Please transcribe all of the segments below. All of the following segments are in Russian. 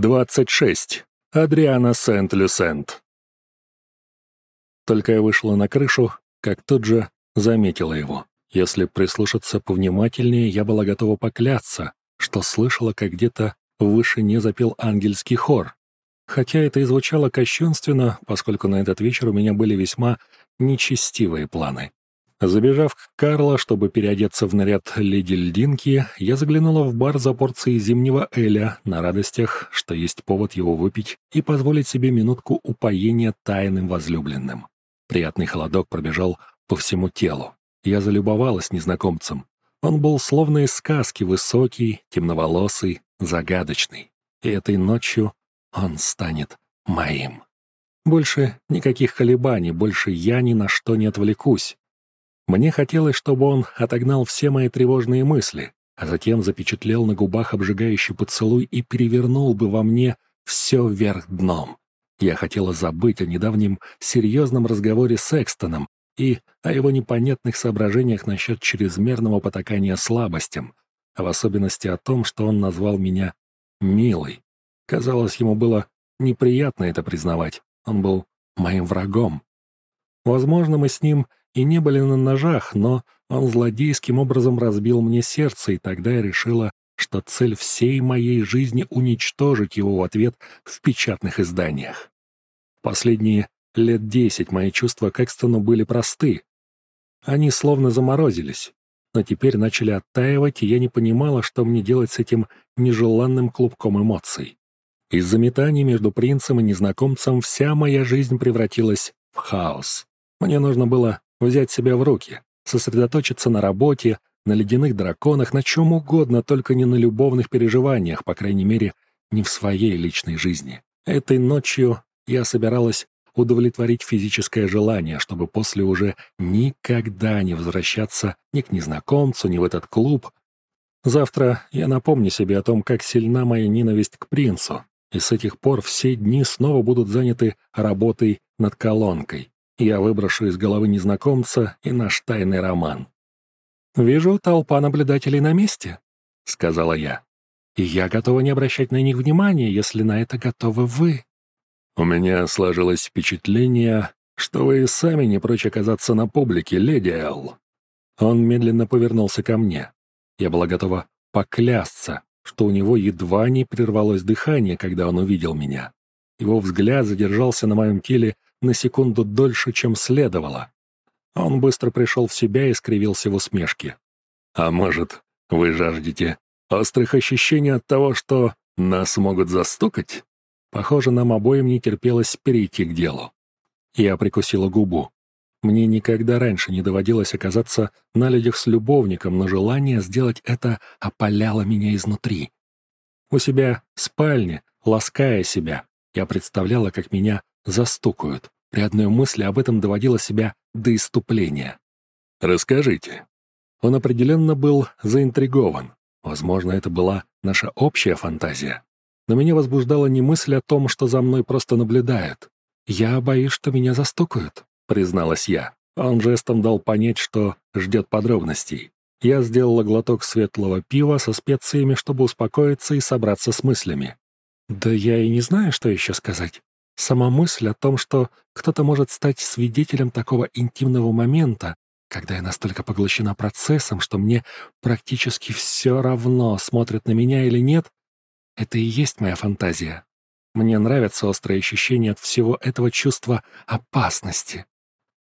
26. Адриана Сент-Люсент. Только я вышла на крышу, как тут же заметила его. Если прислушаться повнимательнее, я была готова поклясться, что слышала, как где-то в вышине запел ангельский хор. Хотя это и звучало кощунственно, поскольку на этот вечер у меня были весьма нечестивые планы. Забежав к Карло, чтобы переодеться в наряд леди Льдинки, я заглянула в бар за порцией зимнего эля на радостях, что есть повод его выпить и позволить себе минутку упоения тайным возлюбленным. Приятный холодок пробежал по всему телу. Я залюбовалась незнакомцем. Он был словно из сказки, высокий, темноволосый, загадочный. И этой ночью он станет моим. Больше никаких колебаний, больше я ни на что не отвлекусь. Мне хотелось, чтобы он отогнал все мои тревожные мысли, а затем запечатлел на губах обжигающий поцелуй и перевернул бы во мне все вверх дном. Я хотела забыть о недавнем серьезном разговоре с Экстоном и о его непонятных соображениях насчет чрезмерного потакания слабостям, а в особенности о том, что он назвал меня «милой». Казалось, ему было неприятно это признавать. Он был моим врагом. Возможно, мы с ним и не были на ножах, но он злодейским образом разбил мне сердце, и тогда я решила, что цель всей моей жизни — уничтожить его в ответ в печатных изданиях. Последние лет десять мои чувства к Экстону были просты. Они словно заморозились, но теперь начали оттаивать, и я не понимала, что мне делать с этим нежеланным клубком эмоций. Из-за метаний между принцем и незнакомцем вся моя жизнь превратилась в хаос. Мне нужно было взять себя в руки, сосредоточиться на работе, на ледяных драконах, на чем угодно, только не на любовных переживаниях, по крайней мере, не в своей личной жизни. Этой ночью я собиралась удовлетворить физическое желание, чтобы после уже никогда не возвращаться ни к незнакомцу, ни в этот клуб. Завтра я напомню себе о том, как сильна моя ненависть к принцу, и с этих пор все дни снова будут заняты работой над колонкой. Я выброшу из головы незнакомца и наш тайный роман. «Вижу толпа наблюдателей на месте», — сказала я. «И я готова не обращать на них внимания, если на это готовы вы». «У меня сложилось впечатление, что вы и сами не прочь оказаться на публике, леди Эл». Он медленно повернулся ко мне. Я была готова поклясться, что у него едва не прервалось дыхание, когда он увидел меня. Его взгляд задержался на моем теле на секунду дольше, чем следовало. Он быстро пришел в себя и скривился в усмешке. «А может, вы жаждете острых ощущений от того, что нас могут застукать?» Похоже, нам обоим не терпелось перейти к делу. Я прикусила губу. Мне никогда раньше не доводилось оказаться на людях с любовником, но желание сделать это опаляло меня изнутри. У себя в спальне, лаская себя, я представляла, как меня застукают. При одной мысли об этом доводила себя до иступления. «Расскажите». Он определенно был заинтригован. Возможно, это была наша общая фантазия. Но меня возбуждала не мысль о том, что за мной просто наблюдают. «Я боюсь, что меня застукают», — призналась я. Он жестом дал понять, что ждет подробностей. Я сделала глоток светлого пива со специями, чтобы успокоиться и собраться с мыслями. «Да я и не знаю, что еще сказать. Сама мысль о том, что кто-то может стать свидетелем такого интимного момента, когда я настолько поглощена процессом, что мне практически все равно, смотрят на меня или нет, это и есть моя фантазия. Мне нравятся острые ощущения от всего этого чувства опасности.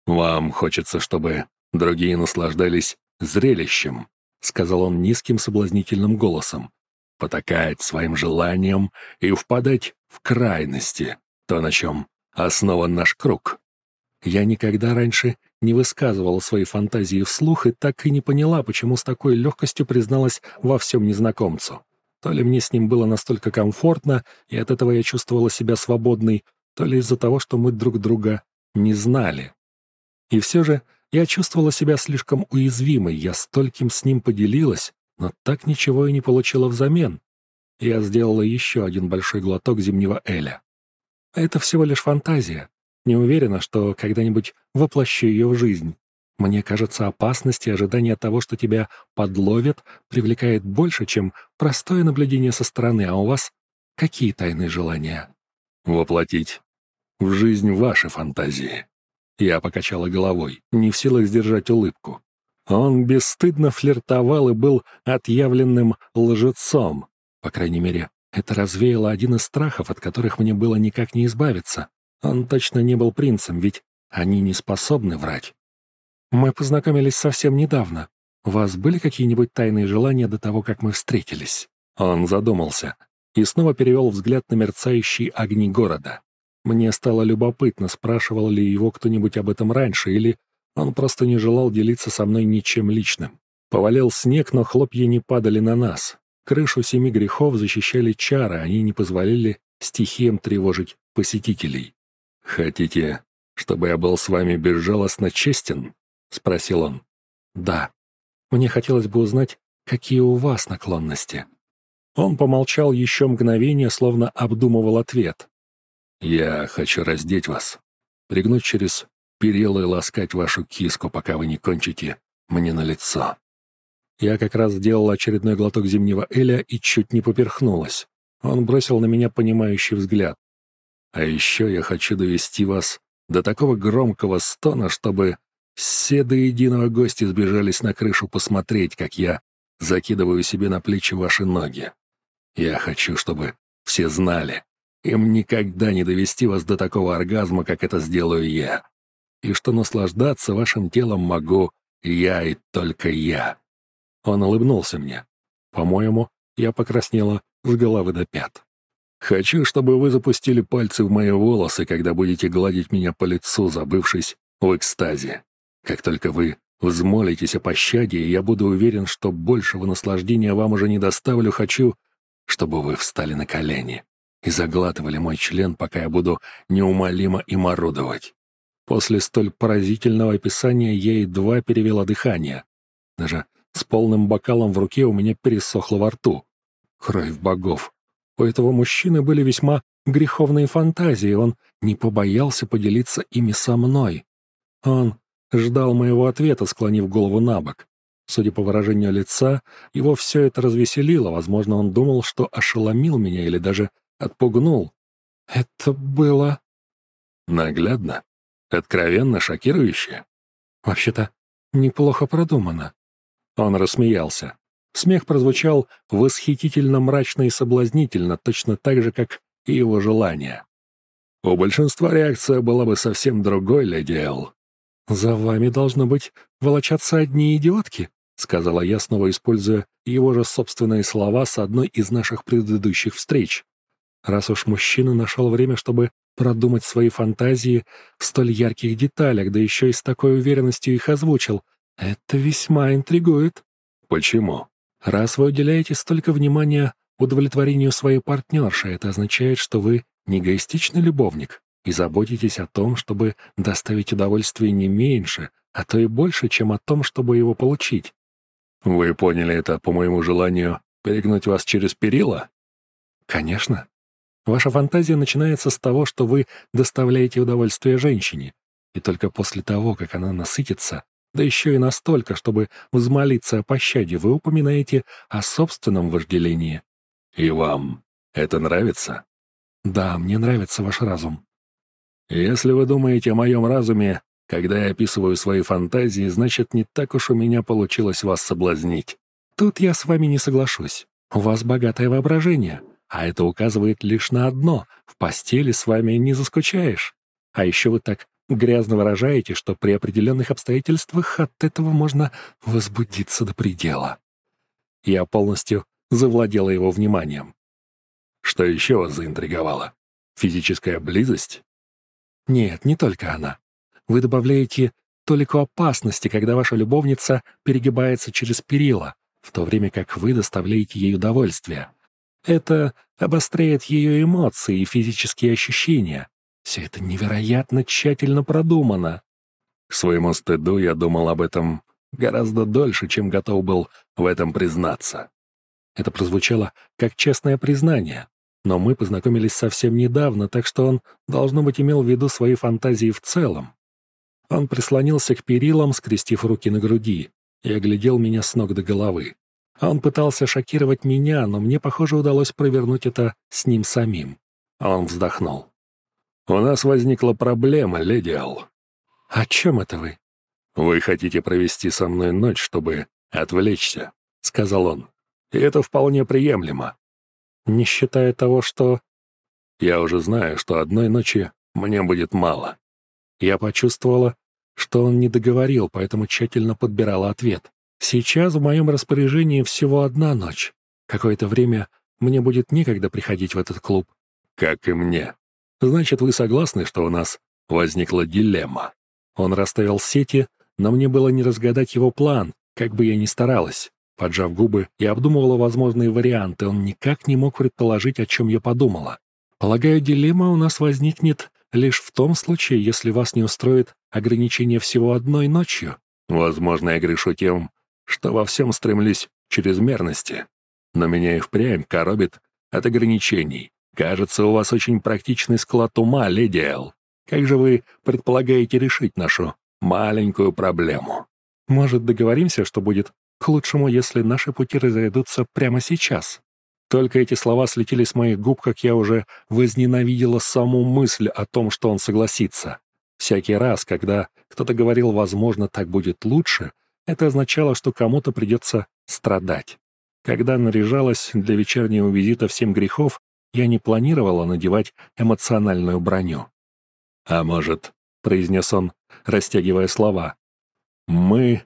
«Вам хочется, чтобы другие наслаждались зрелищем», — сказал он низким соблазнительным голосом, «потакать своим желанием и впадать в крайности то, на чем основан наш круг. Я никогда раньше не высказывала свои фантазии вслух и так и не поняла, почему с такой легкостью призналась во всем незнакомцу. То ли мне с ним было настолько комфортно, и от этого я чувствовала себя свободной, то ли из-за того, что мы друг друга не знали. И все же я чувствовала себя слишком уязвимой, я стольким с ним поделилась, но так ничего и не получила взамен. Я сделала еще один большой глоток зимнего эля. Это всего лишь фантазия. Не уверена, что когда-нибудь воплощу ее в жизнь. Мне кажется, опасность и ожидание того, что тебя подловят, привлекает больше, чем простое наблюдение со стороны, а у вас Какие тайные желания? Воплотить в жизнь ваши фантазии. Я покачала головой, не в силах сдержать улыбку. Он бесстыдно флиртовал и был отъявленным лжецом. По крайней мере, это развеяло один из страхов, от которых мне было никак не избавиться. Он точно не был принцем, ведь они не способны врать. Мы познакомились совсем недавно. У вас были какие-нибудь тайные желания до того, как мы встретились?» Он задумался и снова перевел взгляд на мерцающие огни города. Мне стало любопытно, спрашивал ли его кто-нибудь об этом раньше, или он просто не желал делиться со мной ничем личным. Повалил снег, но хлопья не падали на нас. Крышу семи грехов защищали чары, они не позволяли стихиям тревожить посетителей. «Хотите, чтобы я был с вами безжалостно честен?» — спросил он. «Да. Мне хотелось бы узнать, какие у вас наклонности». Он помолчал еще мгновение, словно обдумывал ответ. «Я хочу раздеть вас, пригнуть через перила и ласкать вашу киску, пока вы не кончите мне на лицо». Я как раз сделал очередной глоток зимнего эля и чуть не поперхнулась. Он бросил на меня понимающий взгляд. «А еще я хочу довести вас до такого громкого стона, чтобы все до единого гости сбежались на крышу посмотреть, как я закидываю себе на плечи ваши ноги. Я хочу, чтобы все знали, им никогда не довести вас до такого оргазма, как это сделаю я. И что наслаждаться вашим телом могу я и только я. Он улыбнулся мне. По-моему, я покраснела с головы до пят. Хочу, чтобы вы запустили пальцы в мои волосы, когда будете гладить меня по лицу, забывшись в экстазе. Как только вы взмолитесь о пощаде, я буду уверен, что большего наслаждения вам уже не доставлю, хочу, чтобы вы встали на колени и заглатывали мой член, пока я буду неумолимо им орудовать. После столь поразительного описания я едва перевела дыхание. Даже с полным бокалом в руке у меня пересохло во рту. Кровь богов. У этого мужчины были весьма греховные фантазии, он не побоялся поделиться ими со мной. Он ждал моего ответа, склонив голову на бок. Судя по выражению лица, его все это развеселило. Возможно, он думал, что ошеломил меня или даже отпугнул. Это было... Наглядно, откровенно шокирующе. Вообще-то, неплохо продумано. Он рассмеялся. Смех прозвучал восхитительно мрачно и соблазнительно, точно так же, как и его желание. У большинства реакция была бы совсем другой, леди Эл. «За вами, должно быть, волочатся одни идиотки», — сказала я, снова используя его же собственные слова с одной из наших предыдущих встреч. Раз уж мужчина нашел время, чтобы продумать свои фантазии в столь ярких деталях, да еще и с такой уверенностью их озвучил, это весьма интригует. Почему? Раз вы уделяете столько внимания удовлетворению своей партнерши, это означает, что вы не эгоистичный любовник и заботитесь о том, чтобы доставить удовольствие не меньше, а то и больше, чем о том, чтобы его получить. Вы поняли это по моему желанию перегнуть вас через перила? Конечно. Ваша фантазия начинается с того, что вы доставляете удовольствие женщине, и только после того, как она насытится, да еще и настолько, чтобы взмолиться о пощаде, вы упоминаете о собственном вожделении. И вам это нравится? Да, мне нравится ваш разум. Если вы думаете о моем разуме, когда я описываю свои фантазии, значит, не так уж у меня получилось вас соблазнить. Тут я с вами не соглашусь. У вас богатое воображение, а это указывает лишь на одно — в постели с вами не заскучаешь. А еще вы так Грязно выражаете, что при определенных обстоятельствах от этого можно возбудиться до предела. Я полностью завладела его вниманием. Что еще вас заинтриговало? Физическая близость? Нет, не только она. Вы добавляете толику опасности, когда ваша любовница перегибается через перила, в то время как вы доставляете ей удовольствие. Это обостряет ее эмоции и физические ощущения, все это невероятно тщательно продумано. К своему стыду я думал об этом гораздо дольше, чем готов был в этом признаться. Это прозвучало как честное признание, но мы познакомились совсем недавно, так что он, должно быть, имел в виду свои фантазии в целом. Он прислонился к перилам, скрестив руки на груди, и оглядел меня с ног до головы. Он пытался шокировать меня, но мне, похоже, удалось провернуть это с ним самим. Он вздохнул. «У нас возникла проблема, леди Ал». «О чем это вы?» «Вы хотите провести со мной ночь, чтобы отвлечься», — сказал он. «И это вполне приемлемо». «Не считая того, что...» «Я уже знаю, что одной ночи мне будет мало». Я почувствовала, что он не договорил, поэтому тщательно подбирала ответ. Сейчас в моем распоряжении всего одна ночь. Какое-то время мне будет некогда приходить в этот клуб. Как и мне. Значит, вы согласны, что у нас возникла дилемма? Он расставил сети, но мне было не разгадать его план, как бы я ни старалась. Поджав губы, я обдумывала возможные варианты, он никак не мог предположить, о чем я подумала. Полагаю, дилемма у нас возникнет лишь в том случае, если вас не устроит ограничение всего одной ночью. Возможно, я грешу тем, что во всем стремлюсь чрезмерности. Но меня и впрямь коробит от ограничений. Кажется, у вас очень практичный склад ума, леди Эл. Как же вы предполагаете решить нашу маленькую проблему? Может, договоримся, что будет к лучшему, если наши пути разойдутся прямо сейчас? Только эти слова слетели с моих губ, как я уже возненавидела саму мысль о том, что он согласится. Всякий раз, когда кто-то говорил «возможно, так будет лучше», это означало, что кому-то придется страдать. Когда наряжалась для вечернего визита в семь грехов, я не планировала надевать эмоциональную броню. «А может», — произнес он, растягивая слова, «мы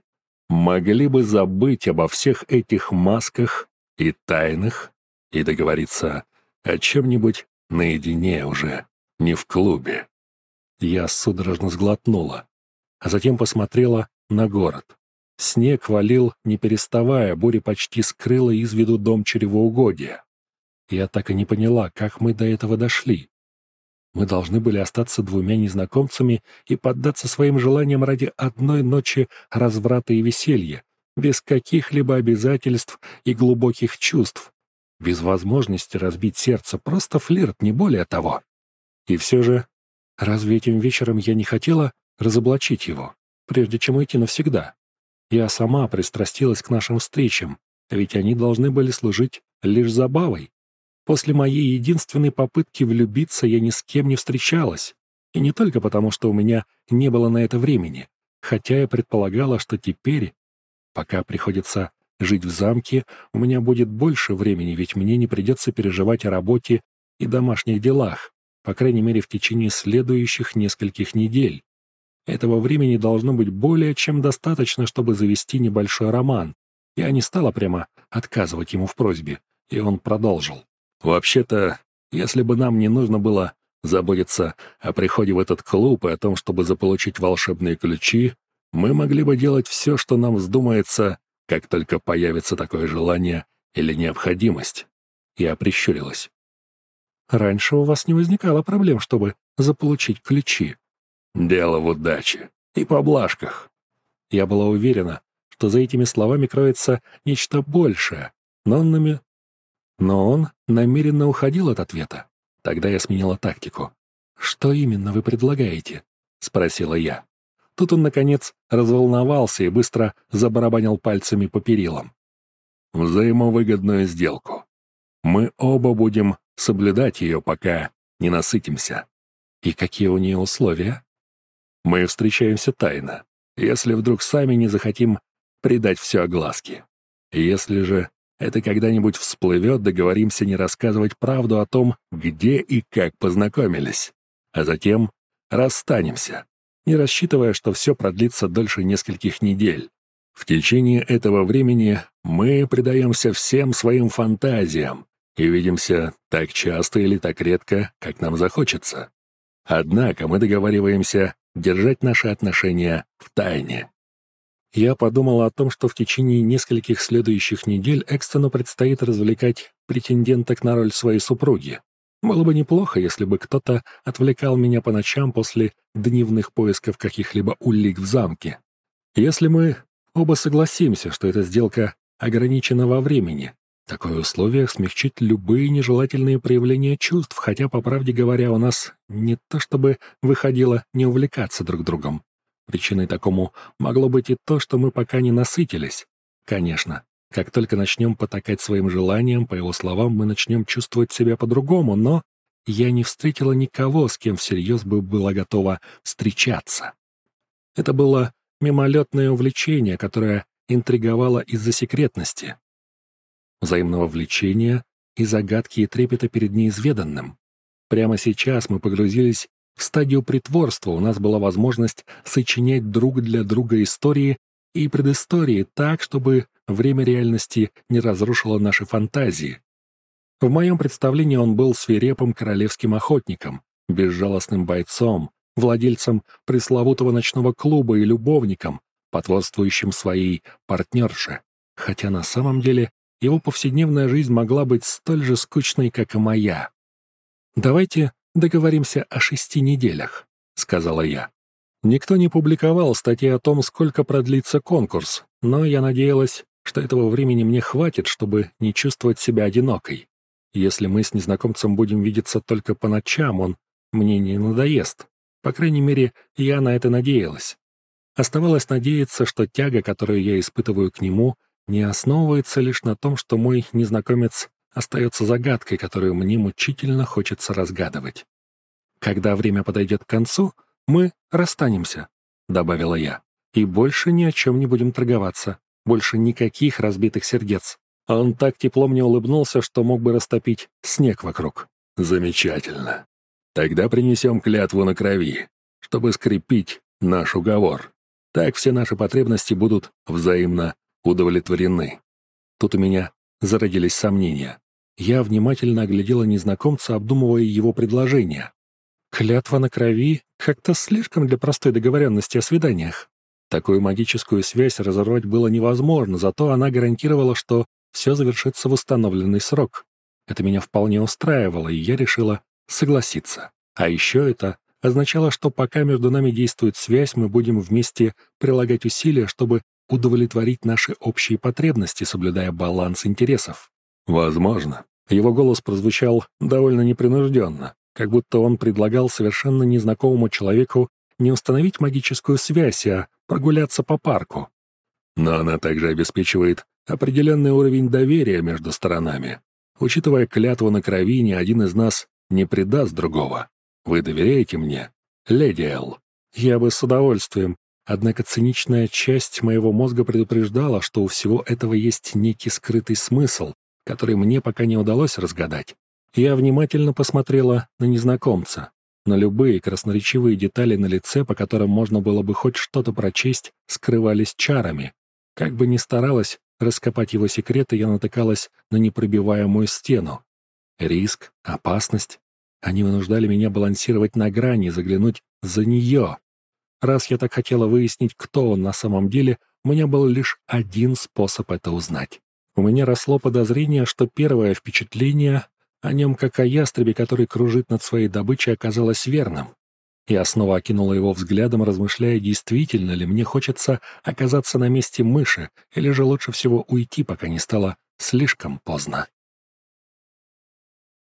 могли бы забыть обо всех этих масках и тайнах и договориться о чем-нибудь наедине уже, не в клубе». Я судорожно сглотнула, а затем посмотрела на город. Снег валил, не переставая, буря почти скрыла из виду дом чревоугодия. Я так и не поняла, как мы до этого дошли. Мы должны были остаться двумя незнакомцами и поддаться своим желаниям ради одной ночи разврата и веселья, без каких-либо обязательств и глубоких чувств, без возможности разбить сердце, просто флирт, не более того. И все же, разве этим вечером я не хотела разоблачить его, прежде чем уйти навсегда? Я сама пристрастилась к нашим встречам, ведь они должны были служить лишь забавой. После моей единственной попытки влюбиться я ни с кем не встречалась. И не только потому, что у меня не было на это времени, хотя я предполагала, что теперь, пока приходится жить в замке, у меня будет больше времени, ведь мне не придется переживать о работе и домашних делах, по крайней мере, в течение следующих нескольких недель. Этого времени должно быть более чем достаточно, чтобы завести небольшой роман. Я не стала прямо отказывать ему в просьбе, и он продолжил. «Вообще-то, если бы нам не нужно было заботиться о приходе в этот клуб и о том, чтобы заполучить волшебные ключи, мы могли бы делать все, что нам вздумается, как только появится такое желание или необходимость». Я прищурилась. «Раньше у вас не возникало проблем, чтобы заполучить ключи», Дело в удаче и поблажках. Я была уверена, что за этими словами кроется нечто большее, но нами... но он намеренно уходил от ответа. Тогда я сменила тактику. «Что именно вы предлагаете?» — спросила я. Тут он, наконец, разволновался и быстро забарабанил пальцами по перилам. «Взаимовыгодную сделку. Мы оба будем соблюдать ее, пока не насытимся». «И какие у нее условия?» Мы встречаемся тайно, если вдруг сами не захотим придать все огласке. Если же это когда-нибудь всплывет, договоримся не рассказывать правду о том, где и как познакомились, а затем расстанемся, не рассчитывая, что все продлится дольше нескольких недель. В течение этого времени мы предаемся всем своим фантазиям и видимся так часто или так редко, как нам захочется. Однако мы договариваемся держать наши отношения в тайне. Я подумала о том, что в течение нескольких следующих недель Экстону предстоит развлекать претенденток на роль своей супруги. Было бы неплохо, если бы кто-то отвлекал меня по ночам после дневных поисков каких-либо улик в замке. Если мы оба согласимся, что эта сделка ограничена во времени, Такое условие смягчит любые нежелательные проявления чувств, хотя, по правде говоря, у нас не то чтобы выходило не увлекаться друг другом. Причиной такому могло быть и то, что мы пока не насытились. Конечно, Как только начнем потакать своим желаниям, по его словам, мы начнем чувствовать себя по-другому, но я не встретила никого, с кем всерьез бы была готова встречаться. Это было мимолетное увлечение, которое интриговало из-за секретности, взаимного влечения и загадки и трепета перед неизведанным. Прямо сейчас мы погрузились в стадию притворства, у нас была возможность сочинять друг для друга истории и предыстории так, чтобы время реальности не разрушило наши фантазии. В моем представлении он был свирепым королевским охотником, безжалостным бойцом, владельцем пресловутого ночного клуба и любовником, потворствующим своей партнерше, хотя на самом деле его повседневная жизнь могла быть столь же скучной, как и моя. «Давайте договоримся о шести неделях», — сказала я. Никто не публиковал статьи о том, сколько продлится конкурс, но я надеялась, что этого времени мне хватит, чтобы не чувствовать себя одинокой. Если мы с незнакомцем будем видеться только по ночам, он мне не надоест. По крайней мере, я на это надеялась. Оставалось надеяться, что тяга, которую я испытываю к нему, не основывается лишь на том, что мой незнакомец остается загадкой, которую мне мучительно хочется разгадывать. Когда время подойдет к концу, мы расстанемся, — добавила я, — и больше ни о чем не будем торговаться, больше никаких разбитых сердец. Он так тепло мне улыбнулся, что мог бы растопить снег вокруг. Замечательно. Тогда принесем клятву на крови, чтобы скрепить наш уговор. Так все наши потребности будут взаимно удовлетворены. Тут у меня зародились сомнения. Я внимательно оглядела незнакомца, обдумывая его предложение. Клятва на крови как-то слишком для простой договоренности о свиданиях. Такую магическую связь разорвать было невозможно, зато она гарантировала, что все завершится в установленный срок. Это меня вполне устраивало, и я решила согласиться. А еще это означало, что пока между нами действует связь, мы будем вместе прилагать усилия, чтобы удовлетворить наши общие потребности, соблюдая баланс интересов. Возможно. Его голос прозвучал довольно непринужденно, как будто он предлагал совершенно незнакомому человеку не установить магическую связь, а прогуляться по парку. Но она также обеспечивает определенный уровень доверия между сторонами. Учитывая клятву на крови, ни один из нас не предаст другого. Вы доверяете мне, леди Эл? Я бы с удовольствием, Однако циничная часть моего мозга предупреждала, что у всего этого есть некий скрытый смысл, который мне пока не удалось разгадать. Я внимательно посмотрела на незнакомца, на любые красноречивые детали на лице, по которым можно было бы хоть что-то прочесть, скрывались чарами. Как бы ни старалась раскопать его секреты, я натыкалась на непробиваемую стену. Риск, опасность. Они вынуждали меня балансировать на грани, заглянуть за нее. Раз я так хотела выяснить, кто он на самом деле, у меня был лишь один способ это узнать. У меня росло подозрение, что первое впечатление о нем, как о ястребе, который кружит над своей добычей, оказалось верным. Я снова окинула его взглядом, размышляя, действительно ли мне хочется оказаться на месте мыши, или же лучше всего уйти, пока не стало слишком поздно.